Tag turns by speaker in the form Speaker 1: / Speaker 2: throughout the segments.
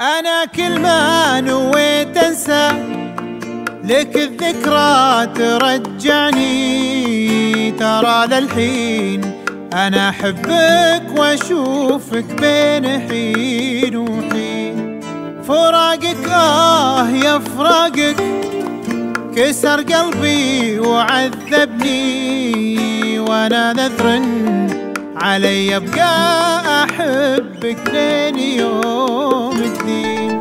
Speaker 1: أنا كل ما نويت أنسى لك الذكرى ترجعني ترى للحين أنا أحبك وأشوفك بين حين وحين. فراقك آه يا فراقك. كسر قلبي وعذبني وأنا نذر علي. أبقى أحبك لين يوم الدين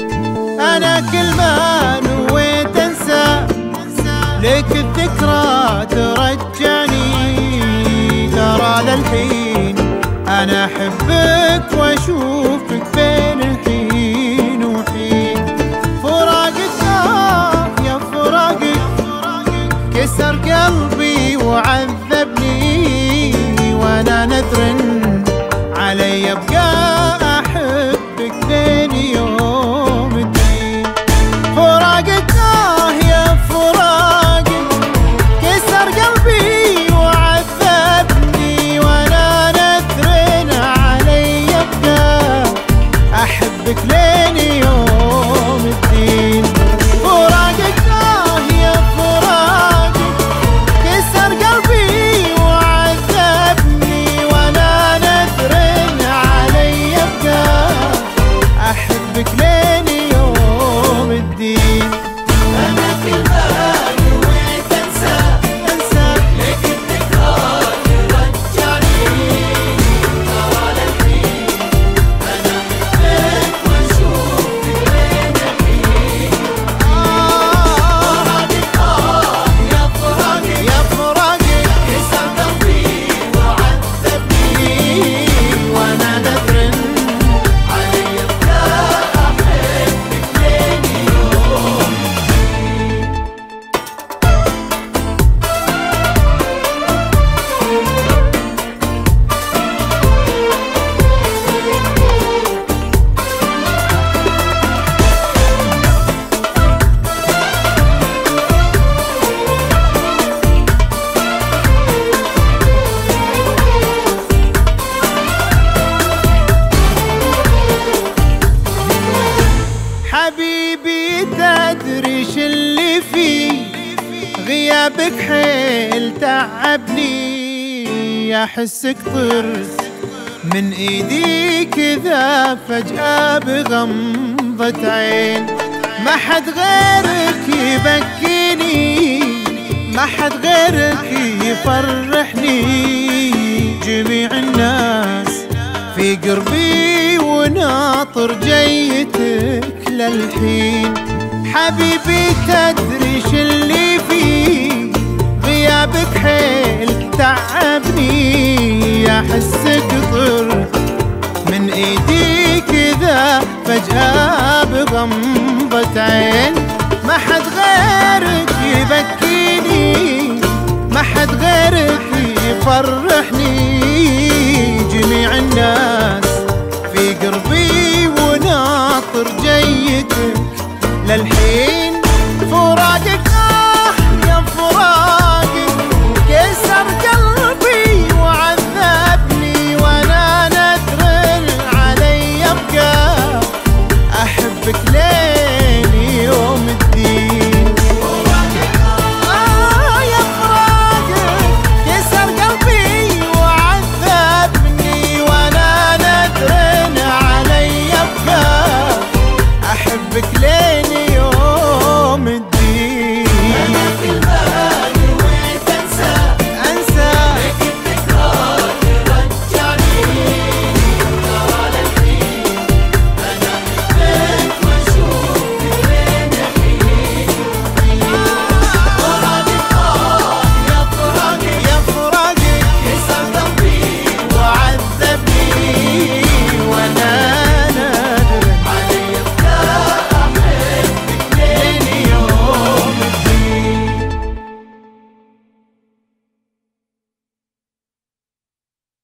Speaker 1: أنا كل ما نويت أنسى لك الذكرى ترجعني وأشوفك بين حين وحين آه يا فراقك كسر قلبي وعذبني. وأنا نذر غيابك حيل تعبني أحسك طرس من إيدي كذا فجأة بغمضة عين. ما حد غيرك يبكيني ما حد غيرك يفرحني. جميع الناس في قربي وناطر جيتك للحين. حبيبي تدري ش احسك طر من إيدي كذا فجأة بغمضة عين. ما حد غيرك يبكيني ما حد غيرك يفرحني.